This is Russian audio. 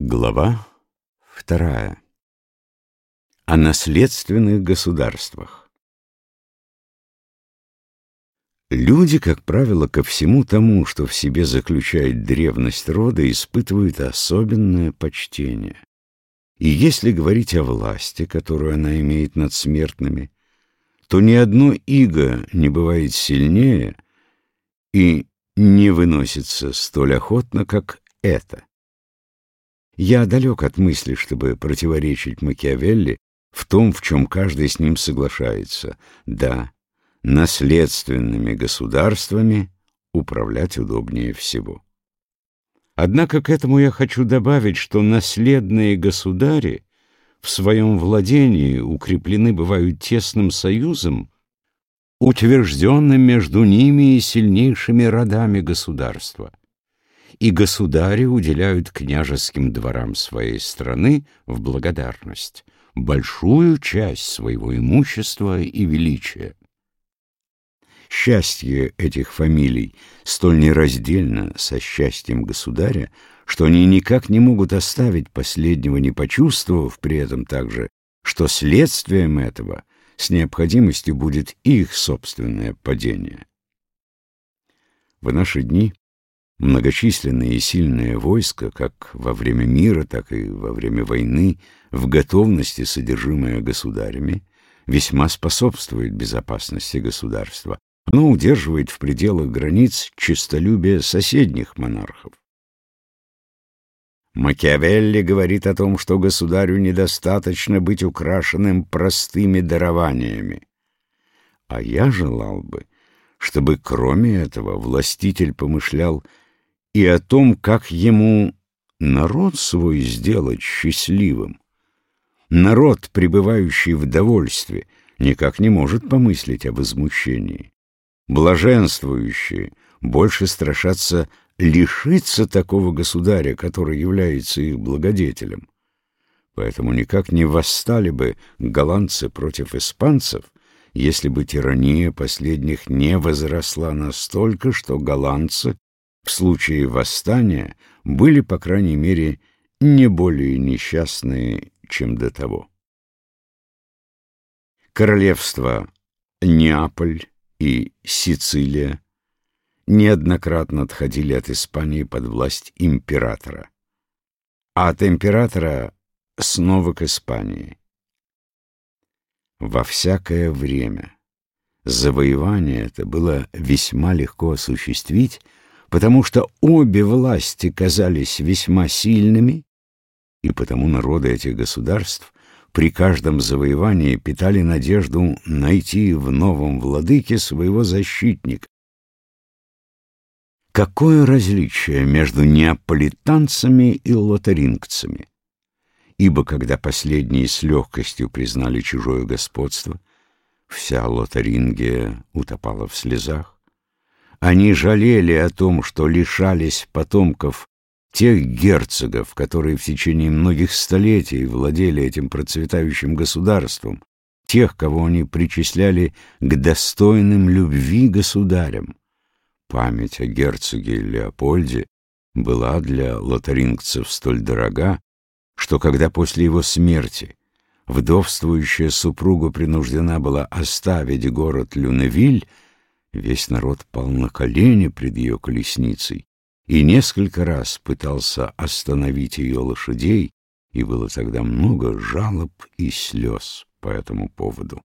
Глава вторая. О наследственных государствах. Люди, как правило, ко всему тому, что в себе заключает древность рода, испытывают особенное почтение. И если говорить о власти, которую она имеет над смертными, то ни одно иго не бывает сильнее и не выносится столь охотно, как это. Я далек от мысли, чтобы противоречить Макиавелли в том, в чем каждый с ним соглашается. Да, наследственными государствами управлять удобнее всего. Однако к этому я хочу добавить, что наследные государи в своем владении укреплены бывают тесным союзом, утвержденным между ними и сильнейшими родами государства и государи уделяют княжеским дворам своей страны в благодарность большую часть своего имущества и величия. Счастье этих фамилий столь нераздельно со счастьем государя, что они никак не могут оставить последнего, не почувствовав при этом также, что следствием этого с необходимостью будет их собственное падение. В наши дни Многочисленные и сильные войска, как во время мира, так и во время войны, в готовности, содержимое государями, весьма способствует безопасности государства. Оно удерживает в пределах границ честолюбие соседних монархов. Макиавелли говорит о том, что государю недостаточно быть украшенным простыми дарованиями. А я желал бы, чтобы кроме этого властитель помышлял и о том, как ему народ свой сделать счастливым. Народ, пребывающий в довольстве, никак не может помыслить о возмущении. Блаженствующие больше страшатся лишиться такого государя, который является их благодетелем. Поэтому никак не восстали бы голландцы против испанцев, если бы тирания последних не возросла настолько, что голландцы в случае восстания были, по крайней мере, не более несчастные, чем до того. Королевства Неаполь и Сицилия неоднократно отходили от Испании под власть императора, а от императора снова к Испании. Во всякое время завоевание это было весьма легко осуществить, потому что обе власти казались весьма сильными, и потому народы этих государств при каждом завоевании питали надежду найти в новом владыке своего защитника. Какое различие между неаполитанцами и лотарингцами? Ибо когда последние с легкостью признали чужое господство, вся лотарингия утопала в слезах, они жалели о том, что лишались потомков тех герцогов, которые в течение многих столетий владели этим процветающим государством, тех, кого они причисляли к достойным любви государям. Память о герцоге Леопольде была для лотарингцев столь дорога, что когда после его смерти вдовствующая супруга принуждена была оставить город Люневиль, Весь народ пал на колени пред ее колесницей и несколько раз пытался остановить ее лошадей, и было тогда много жалоб и слез по этому поводу.